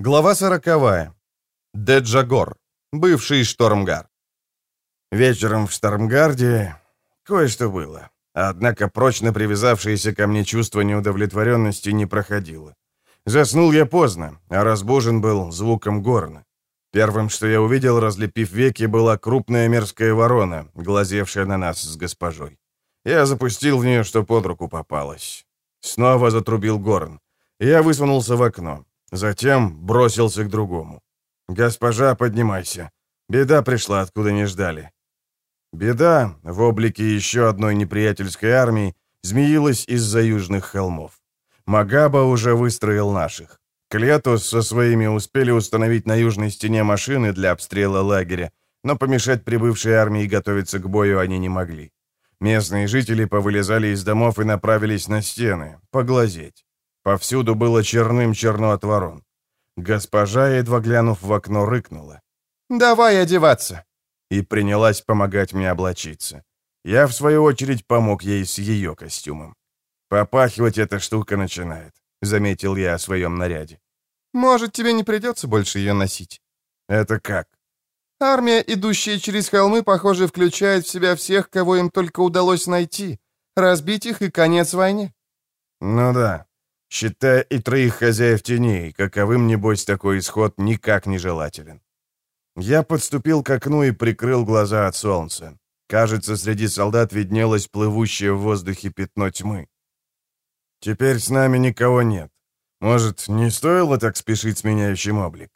Глава сороковая. Деджагор. Бывший Штормгар. Вечером в Штормгарде кое-что было. Однако прочно привязавшееся ко мне чувство неудовлетворенности не проходило. Заснул я поздно, а разбужен был звуком горна. Первым, что я увидел, разлепив веки, была крупная мерзкая ворона, глазевшая на нас с госпожой. Я запустил в нее, что под руку попалось. Снова затрубил горн. Я высунулся в окно. Затем бросился к другому. «Госпожа, поднимайся. Беда пришла, откуда не ждали». Беда в облике еще одной неприятельской армии змеилась из-за южных холмов. Магаба уже выстроил наших. Клетус со своими успели установить на южной стене машины для обстрела лагеря, но помешать прибывшей армии готовиться к бою они не могли. Местные жители повылезали из домов и направились на стены, поглазеть. Повсюду было черным черно от ворон. Госпожа, едва глянув в окно, рыкнула. «Давай одеваться!» И принялась помогать мне облачиться. Я, в свою очередь, помог ей с ее костюмом. «Попахивать эта штука начинает», — заметил я о своем наряде. «Может, тебе не придется больше ее носить?» «Это как?» «Армия, идущая через холмы, похоже, включает в себя всех, кого им только удалось найти. Разбить их и конец войне». «Ну да, считая и троих хозяев теней, каковым, небось, такой исход никак не желателен». Я подступил к окну и прикрыл глаза от солнца. Кажется, среди солдат виднелось плывущее в воздухе пятно тьмы. Теперь с нами никого нет. Может, не стоило так спешить с меняющим облик?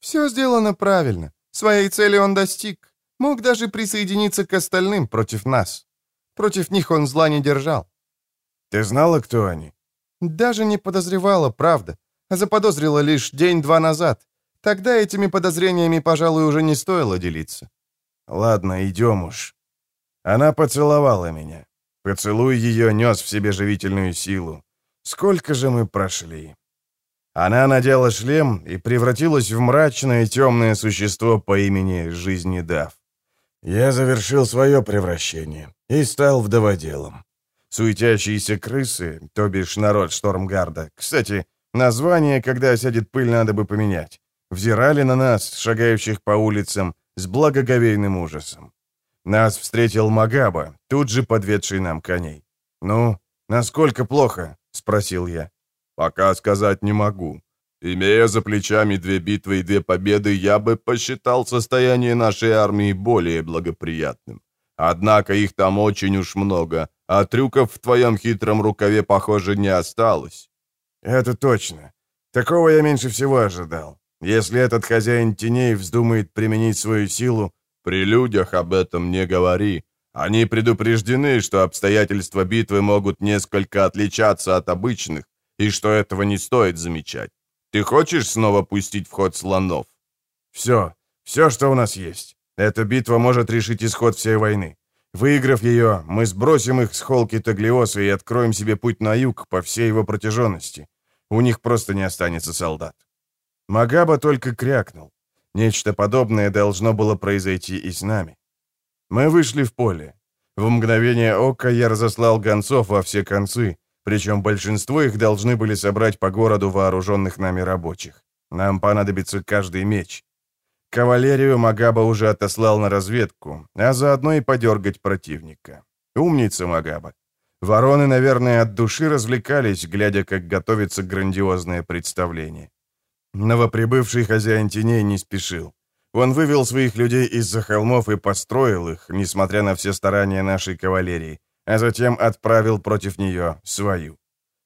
Все сделано правильно. Своей цели он достиг. Мог даже присоединиться к остальным против нас. Против них он зла не держал. Ты знала, кто они? Даже не подозревала, правда. Заподозрила лишь день-два назад. Тогда этими подозрениями, пожалуй, уже не стоило делиться. Ладно, идем уж. Она поцеловала меня. Поцелуй ее нес в себе живительную силу. Сколько же мы прошли? Она надела шлем и превратилась в мрачное темное существо по имени Жизнедав. Я завершил свое превращение и стал вдоводелом. Суетящиеся крысы, то бишь народ Штормгарда, кстати, название, когда осядет пыль, надо бы поменять, взирали на нас, шагающих по улицам, с благоговейным ужасом. Нас встретил Магаба, тут же подведший нам коней. «Ну, насколько плохо?» — спросил я. «Пока сказать не могу. Имея за плечами две битвы и две победы, я бы посчитал состояние нашей армии более благоприятным. Однако их там очень уж много, а трюков в твоем хитром рукаве, похоже, не осталось». «Это точно. Такого я меньше всего ожидал. Если этот хозяин теней вздумает применить свою силу, при людях об этом не говори. Они предупреждены, что обстоятельства битвы могут несколько отличаться от обычных, и что этого не стоит замечать. Ты хочешь снова пустить в ход слонов? Все, все, что у нас есть. Эта битва может решить исход всей войны. Выиграв ее, мы сбросим их с холки Таглиоса и откроем себе путь на юг по всей его протяженности. У них просто не останется солдат. Магаба только крякнул. Нечто подобное должно было произойти и с нами. Мы вышли в поле. В мгновение ока я разослал гонцов во все концы, причем большинство их должны были собрать по городу вооруженных нами рабочих. Нам понадобится каждый меч. Кавалерию Магаба уже отослал на разведку, а заодно и подергать противника. Умница Магаба. Вороны, наверное, от души развлекались, глядя, как готовится грандиозное представление. Новоприбывший хозяин теней не спешил. Он вывел своих людей из-за холмов и построил их, несмотря на все старания нашей кавалерии, а затем отправил против нее свою.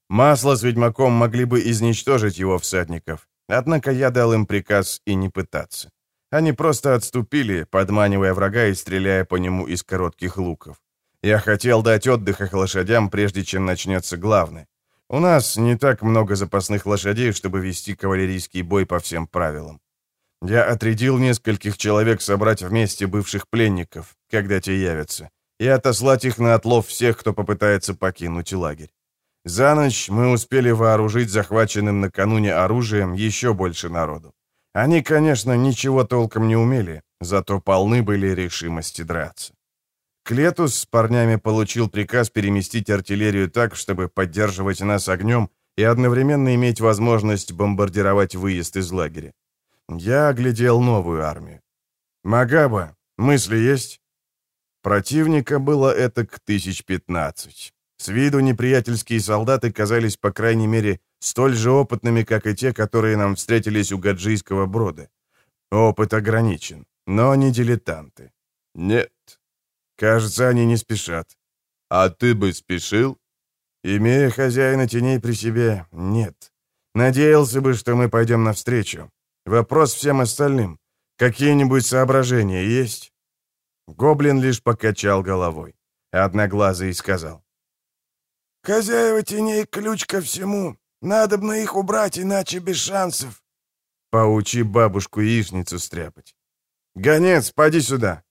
Масло с ведьмаком могли бы изничтожить его всадников, однако я дал им приказ и не пытаться. Они просто отступили, подманивая врага и стреляя по нему из коротких луков. Я хотел дать отдых их лошадям, прежде чем начнется главное. У нас не так много запасных лошадей, чтобы вести кавалерийский бой по всем правилам. Я отрядил нескольких человек собрать вместе бывших пленников, когда те явятся, и отослать их на отлов всех, кто попытается покинуть лагерь. За ночь мы успели вооружить захваченным накануне оружием еще больше народу. Они, конечно, ничего толком не умели, зато полны были решимости драться. Клетус с парнями получил приказ переместить артиллерию так, чтобы поддерживать нас огнем и одновременно иметь возможность бомбардировать выезд из лагеря. Я оглядел новую армию. «Магаба, мысли есть?» Противника было это к тысяч пятнадцать. С виду неприятельские солдаты казались, по крайней мере, столь же опытными, как и те, которые нам встретились у Гаджийского брода. Опыт ограничен, но не дилетанты. Нет. Кажется, они не спешат. А ты бы спешил? Имея хозяина теней при себе, нет. Надеялся бы, что мы пойдем навстречу. Вопрос всем остальным. Какие-нибудь соображения есть? Гоблин лишь покачал головой. Одноглазый сказал. «Хозяева теней ключ ко всему. Надо бы на их убрать, иначе без шансов». Поучи бабушку яичницу стряпать. «Гонец, поди сюда!»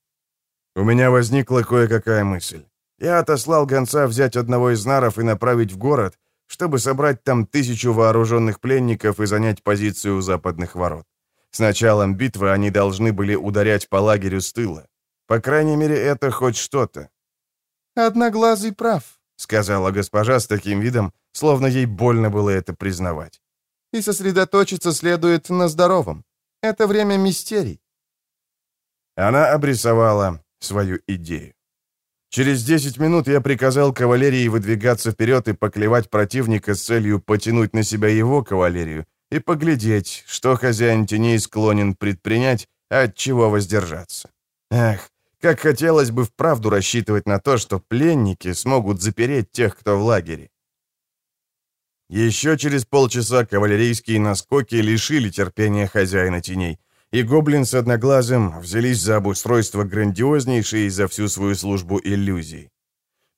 У меня возникла кое-какая мысль. Я отослал гонца взять одного из наров и направить в город, чтобы собрать там тысячу вооруженных пленников и занять позицию у западных ворот. С началом битвы они должны были ударять по лагерю с тыла. По крайней мере, это хоть что-то. «Одноглазый прав», — сказала госпожа с таким видом, словно ей больно было это признавать. «И сосредоточиться следует на здоровом. Это время мистерий». Она обрисовала свою идею. Через 10 минут я приказал кавалерии выдвигаться вперед и поклевать противника с целью потянуть на себя его кавалерию и поглядеть, что хозяин теней склонен предпринять, от чего воздержаться. Эх, как хотелось бы вправду рассчитывать на то, что пленники смогут запереть тех, кто в лагере. Еще через полчаса кавалерийские наскоки лишили терпения хозяина теней, и Гоблин с Одноглазым взялись за обустройство грандиознейшей за всю свою службу иллюзий.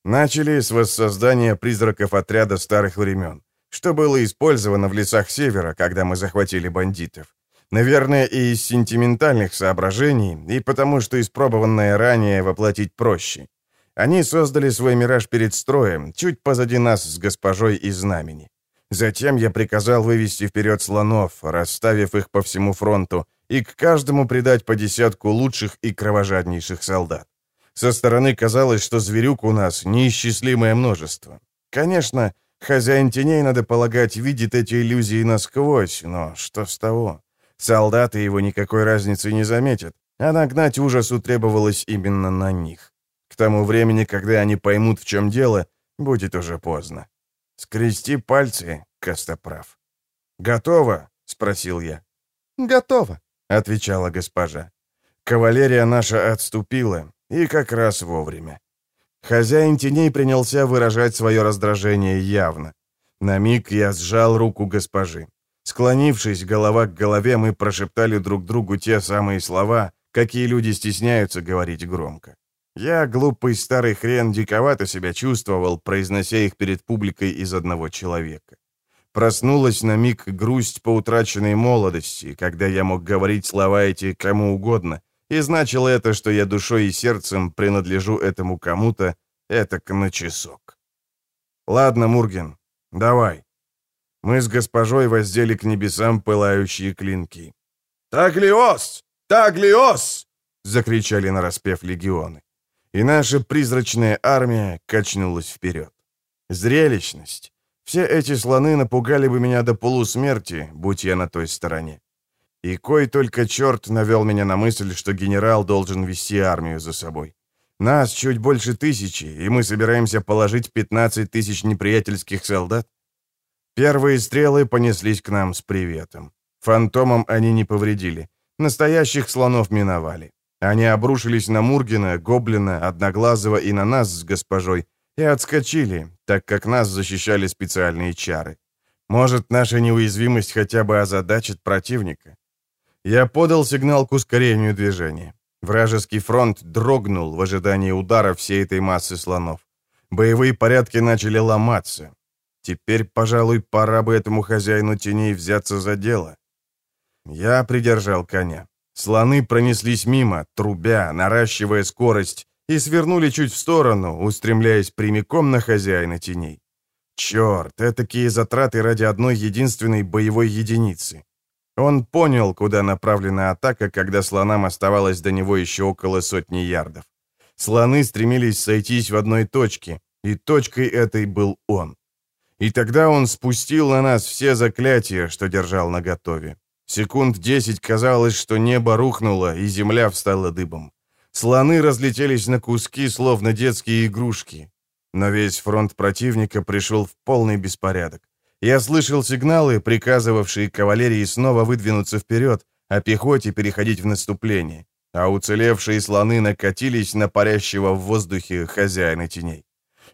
Начали с воссоздания призраков отряда старых времен, что было использовано в лесах Севера, когда мы захватили бандитов. Наверное, и из сентиментальных соображений, и потому что испробованное ранее воплотить проще. Они создали свой мираж перед строем, чуть позади нас с госпожой из знамени. Затем я приказал вывести вперед слонов, расставив их по всему фронту, и к каждому придать по десятку лучших и кровожаднейших солдат. Со стороны казалось, что зверюк у нас неисчислимое множество. Конечно, хозяин теней, надо полагать, видит эти иллюзии насквозь, но что с того? Солдаты его никакой разницы не заметят, а нагнать ужасу требовалось именно на них. К тому времени, когда они поймут, в чем дело, будет уже поздно. Скрести пальцы, Костоправ. «Готово?» — спросил я. «Готово», — отвечала госпожа. Кавалерия наша отступила, и как раз вовремя. Хозяин теней принялся выражать свое раздражение явно. На миг я сжал руку госпожи. Склонившись голова к голове, мы прошептали друг другу те самые слова, какие люди стесняются говорить громко. Я, глупый старый хрен, диковато себя чувствовал, произнося их перед публикой из одного человека. Проснулась на миг грусть по утраченной молодости, когда я мог говорить слова эти кому угодно, и значило это, что я душой и сердцем принадлежу этому кому-то, это на часок. Ладно, Мурген, давай. Мы с госпожой воздели к небесам пылающие клинки. «Таглиос! Таглиос!» — закричали нараспев легионы. И наша призрачная армия качнулась вперед. Зрелищность, все эти слоны напугали бы меня до полусмерти, будь я на той стороне. И кой только черт навел меня на мысль, что генерал должен вести армию за собой. Нас чуть больше тысячи, и мы собираемся положить 15 тысяч неприятельских солдат. Первые стрелы понеслись к нам с приветом. Фантомам они не повредили. Настоящих слонов миновали. Они обрушились на Мургина, Гоблина, Одноглазого и на нас с госпожой, и отскочили, так как нас защищали специальные чары. Может, наша неуязвимость хотя бы озадачит противника? Я подал сигнал к ускорению движения. Вражеский фронт дрогнул в ожидании удара всей этой массы слонов. Боевые порядки начали ломаться. Теперь, пожалуй, пора бы этому хозяину теней взяться за дело. Я придержал коня. Слоны пронеслись мимо, трубя, наращивая скорость, и свернули чуть в сторону, устремляясь прямиком на хозяина теней. Черт, этакие затраты ради одной единственной боевой единицы. Он понял, куда направлена атака, когда слонам оставалось до него еще около сотни ярдов. Слоны стремились сойтись в одной точке, и точкой этой был он. И тогда он спустил на нас все заклятия, что держал наготове. Секунд десять казалось, что небо рухнуло, и земля встала дыбом. Слоны разлетелись на куски, словно детские игрушки. Но весь фронт противника пришел в полный беспорядок. Я слышал сигналы, приказывавшие кавалерии снова выдвинуться вперед, а пехоте переходить в наступление. А уцелевшие слоны накатились на парящего в воздухе хозяина теней.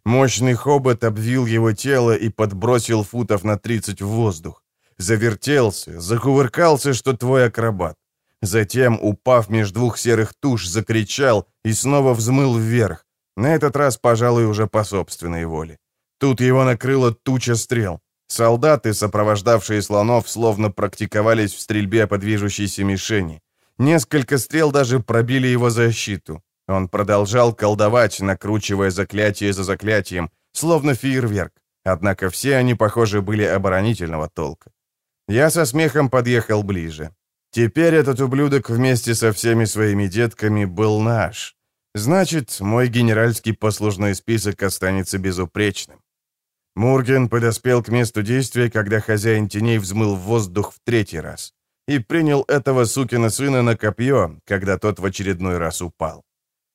Мощный хобот обвил его тело и подбросил футов на 30 в воздух. Завертелся, закувыркался, что твой акробат. Затем, упав между двух серых туш, закричал и снова взмыл вверх. На этот раз, пожалуй, уже по собственной воле. Тут его накрыла туча стрел. Солдаты, сопровождавшие слонов, словно практиковались в стрельбе по движущейся мишени. Несколько стрел даже пробили его защиту. Он продолжал колдовать, накручивая заклятие за заклятием, словно фейерверк. Однако все они, похоже, были оборонительного толка. Я со смехом подъехал ближе. Теперь этот ублюдок вместе со всеми своими детками был наш. Значит, мой генеральский послужной список останется безупречным. Мурген подоспел к месту действия, когда хозяин теней взмыл в воздух в третий раз и принял этого сукина сына на копье, когда тот в очередной раз упал.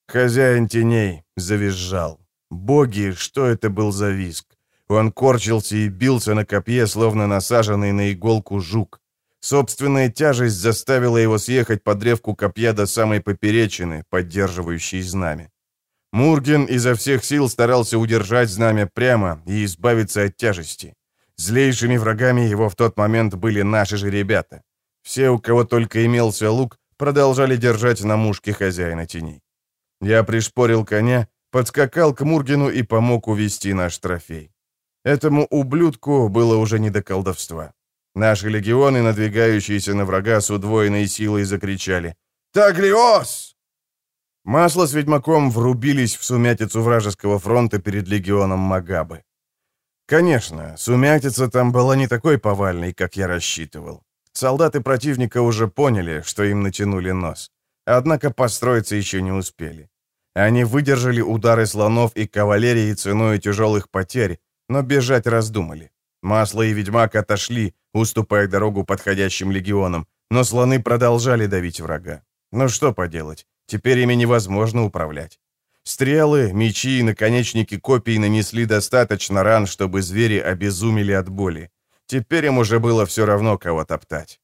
Хозяин теней завизжал. Боги, что это был за виск? Он корчился и бился на копье, словно насаженный на иголку жук. Собственная тяжесть заставила его съехать по древку копья до самой поперечины, поддерживающей знамя. Мурген изо всех сил старался удержать знамя прямо и избавиться от тяжести. Злейшими врагами его в тот момент были наши же ребята. Все, у кого только имелся лук, продолжали держать на мушке хозяина теней. Я пришпорил коня, подскакал к Мургину и помог увести наш трофей. Этому ублюдку было уже не до колдовства. Наши легионы, надвигающиеся на врага с удвоенной силой, закричали «Таглиос!». Масло с ведьмаком врубились в сумятицу вражеского фронта перед легионом Магабы. Конечно, сумятица там была не такой повальной, как я рассчитывал. Солдаты противника уже поняли, что им натянули нос. Однако построиться еще не успели. Они выдержали удары слонов и кавалерии ценой тяжелых потерь, но бежать раздумали. Масло и Ведьмак отошли, уступая дорогу подходящим легионам, но слоны продолжали давить врага. Ну что поделать, теперь ими невозможно управлять. Стрелы, мечи и наконечники копий нанесли достаточно ран, чтобы звери обезумели от боли. Теперь им уже было все равно, кого топтать.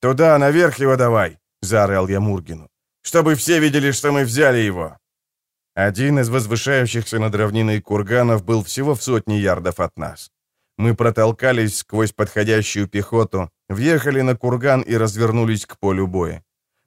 «Туда, наверх его давай!» — заорал я Мургину чтобы все видели, что мы взяли его!» Один из возвышающихся над равниной курганов был всего в сотне ярдов от нас. Мы протолкались сквозь подходящую пехоту, въехали на курган и развернулись к полю боя.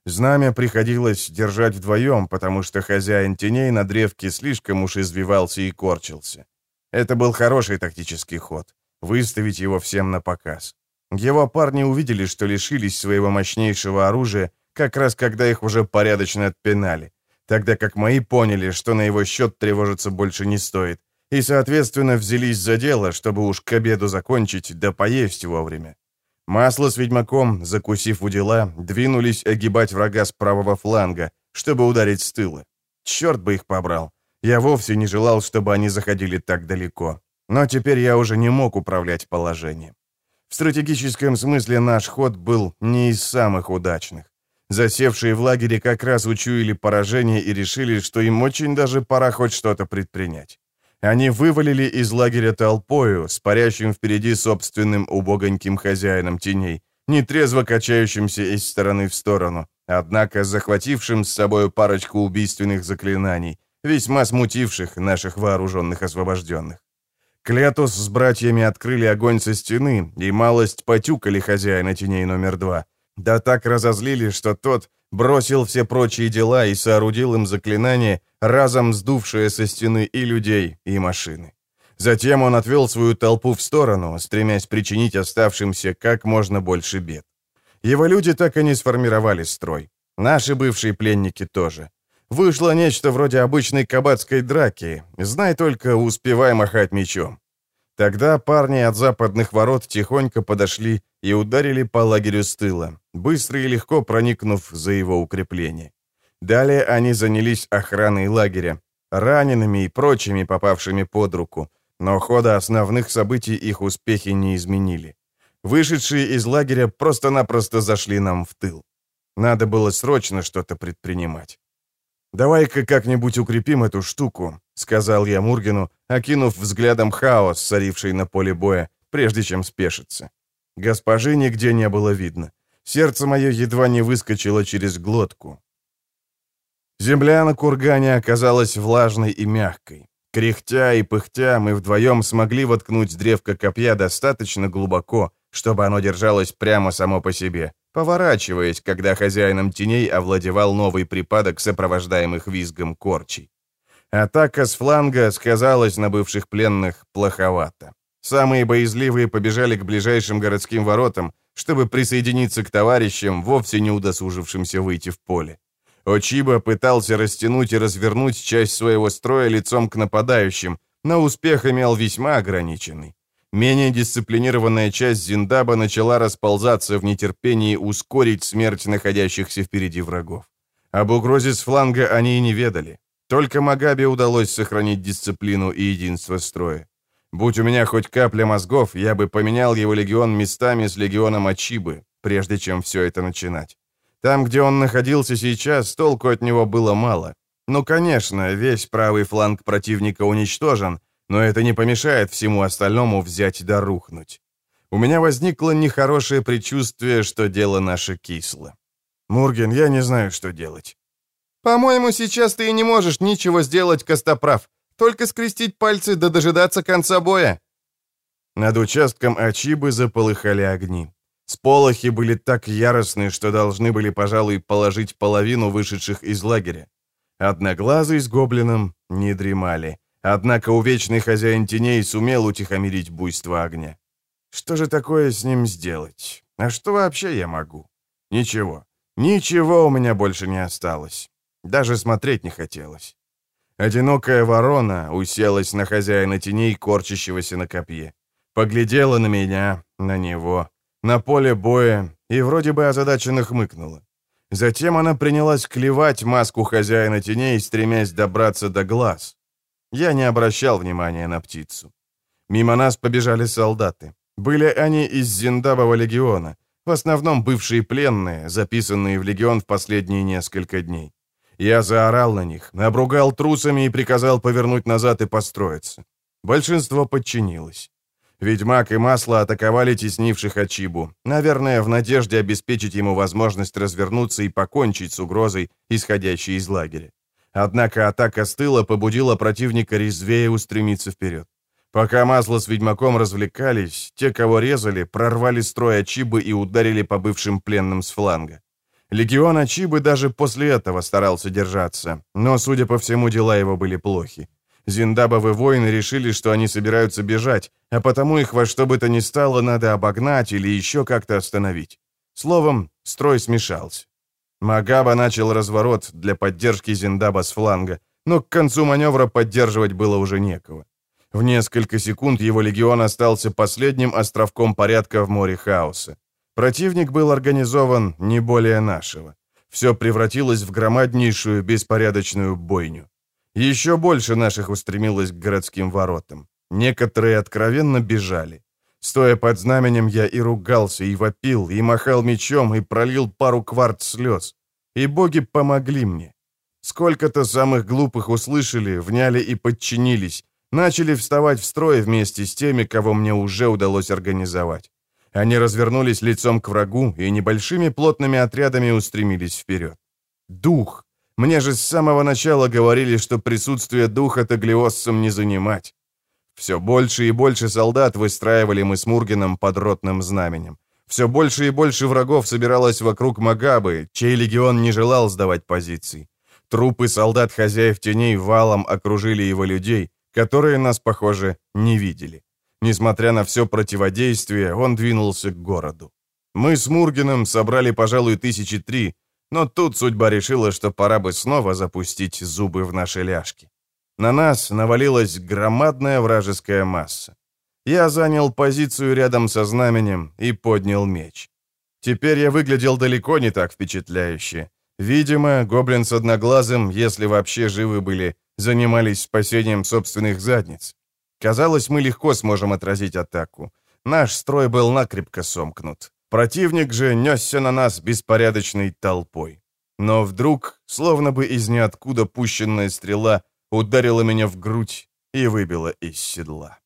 Знамя приходилось держать вдвоем, потому что хозяин теней на древке слишком уж извивался и корчился. Это был хороший тактический ход — выставить его всем на показ. Его парни увидели, что лишились своего мощнейшего оружия как раз когда их уже порядочно отпинали, тогда как мои поняли, что на его счет тревожиться больше не стоит, и, соответственно, взялись за дело, чтобы уж к обеду закончить, да поесть вовремя. Масло с ведьмаком, закусив у дела, двинулись огибать врага с правого фланга, чтобы ударить с тыла. Черт бы их побрал. Я вовсе не желал, чтобы они заходили так далеко. Но теперь я уже не мог управлять положением. В стратегическом смысле наш ход был не из самых удачных. Засевшие в лагере как раз учуяли поражение и решили, что им очень даже пора хоть что-то предпринять. Они вывалили из лагеря толпою, с парящим впереди собственным убогоньким хозяином теней, нетрезво качающимся из стороны в сторону, однако захватившим с собой парочку убийственных заклинаний, весьма смутивших наших вооруженных освобожденных. Клетус с братьями открыли огонь со стены и малость потюкали хозяина теней номер два — да так разозлили, что тот бросил все прочие дела и соорудил им заклинание, разом сдувшее со стены и людей, и машины. Затем он отвел свою толпу в сторону, стремясь причинить оставшимся как можно больше бед. Его люди так и не сформировали строй. Наши бывшие пленники тоже. Вышло нечто вроде обычной кабацкой драки, знай только, успевай махать мечом. Тогда парни от западных ворот тихонько подошли и ударили по лагерю с тыла, быстро и легко проникнув за его укрепление. Далее они занялись охраной лагеря, ранеными и прочими попавшими под руку, но хода основных событий их успехи не изменили. Вышедшие из лагеря просто-напросто зашли нам в тыл. Надо было срочно что-то предпринимать. «Давай-ка как-нибудь укрепим эту штуку», — сказал я Мургину, окинув взглядом хаос, царивший на поле боя, прежде чем спешиться. Госпожи нигде не было видно. Сердце мое едва не выскочило через глотку. Земля на кургане оказалась влажной и мягкой. Кряхтя и пыхтя мы вдвоем смогли воткнуть древко копья достаточно глубоко, чтобы оно держалось прямо само по себе, поворачиваясь, когда хозяином теней овладевал новый припадок сопровождаемых визгом корчей. Атака с фланга сказалась на бывших пленных плоховато. Самые боязливые побежали к ближайшим городским воротам, чтобы присоединиться к товарищам, вовсе не удосужившимся выйти в поле. Очиба пытался растянуть и развернуть часть своего строя лицом к нападающим, но успех имел весьма ограниченный. Менее дисциплинированная часть Зиндаба начала расползаться в нетерпении ускорить смерть находящихся впереди врагов. Об угрозе с фланга они и не ведали. Только Магабе удалось сохранить дисциплину и единство строя. Будь у меня хоть капля мозгов, я бы поменял его легион местами с легионом Ачибы, прежде чем все это начинать. Там, где он находился сейчас, толку от него было мало. Ну, конечно, весь правый фланг противника уничтожен, но это не помешает всему остальному взять да рухнуть. У меня возникло нехорошее предчувствие, что дело наше кисло. «Мурген, я не знаю, что делать». «По-моему, сейчас ты и не можешь ничего сделать, Костоправ. Только скрестить пальцы да дожидаться конца боя». Над участком Ачибы заполыхали огни. Сполохи были так яростны, что должны были, пожалуй, положить половину вышедших из лагеря. Одноглазый с гоблином не дремали. Однако увечный хозяин теней сумел утихомирить буйство огня. Что же такое с ним сделать? А что вообще я могу? Ничего. Ничего у меня больше не осталось. Даже смотреть не хотелось. Одинокая ворона уселась на хозяина теней, корчащегося на копье. Поглядела на меня, на него, на поле боя и вроде бы озадаченно хмыкнула. Затем она принялась клевать маску хозяина теней, стремясь добраться до глаз. Я не обращал внимания на птицу. Мимо нас побежали солдаты. Были они из Зиндабова легиона, в основном бывшие пленные, записанные в легион в последние несколько дней. Я заорал на них, обругал трусами и приказал повернуть назад и построиться. Большинство подчинилось. Ведьмак и Масло атаковали теснивших Ачибу, наверное, в надежде обеспечить ему возможность развернуться и покончить с угрозой, исходящей из лагеря. Однако атака с тыла побудила противника резвее устремиться вперед. Пока Масло с Ведьмаком развлекались, те, кого резали, прорвали строй Ачибы и ударили по бывшим пленным с фланга. Легион Ачибы даже после этого старался держаться, но, судя по всему, дела его были плохи. Зиндабовы воины решили, что они собираются бежать, а потому их во что бы то ни стало надо обогнать или еще как-то остановить. Словом, строй смешался. Магаба начал разворот для поддержки Зиндаба с фланга, но к концу маневра поддерживать было уже некого. В несколько секунд его легион остался последним островком порядка в море хаоса. Противник был организован не более нашего. Все превратилось в громаднейшую беспорядочную бойню. Еще больше наших устремилось к городским воротам. Некоторые откровенно бежали. Стоя под знаменем, я и ругался, и вопил, и махал мечом, и пролил пару кварт слез. И боги помогли мне. Сколько-то самых глупых услышали, вняли и подчинились, начали вставать в строй вместе с теми, кого мне уже удалось организовать. Они развернулись лицом к врагу и небольшими плотными отрядами устремились вперед. Дух! Мне же с самого начала говорили, что присутствие духа таглиоссам не занимать. Все больше и больше солдат выстраивали мы с Мургином под ротным знаменем. Все больше и больше врагов собиралось вокруг Магабы, чей легион не желал сдавать позиций. Трупы солдат-хозяев теней валом окружили его людей, которые нас, похоже, не видели. Несмотря на все противодействие, он двинулся к городу. Мы с Мургином собрали, пожалуй, тысячи три, но тут судьба решила, что пора бы снова запустить зубы в наши ляжки. На нас навалилась громадная вражеская масса. Я занял позицию рядом со знаменем и поднял меч. Теперь я выглядел далеко не так впечатляюще. Видимо, гоблин с одноглазым, если вообще живы были, занимались спасением собственных задниц. Казалось, мы легко сможем отразить атаку. Наш строй был накрепко сомкнут. Противник же несся на нас беспорядочной толпой. Но вдруг, словно бы из ниоткуда пущенная стрела, ударила меня в грудь и выбила из седла.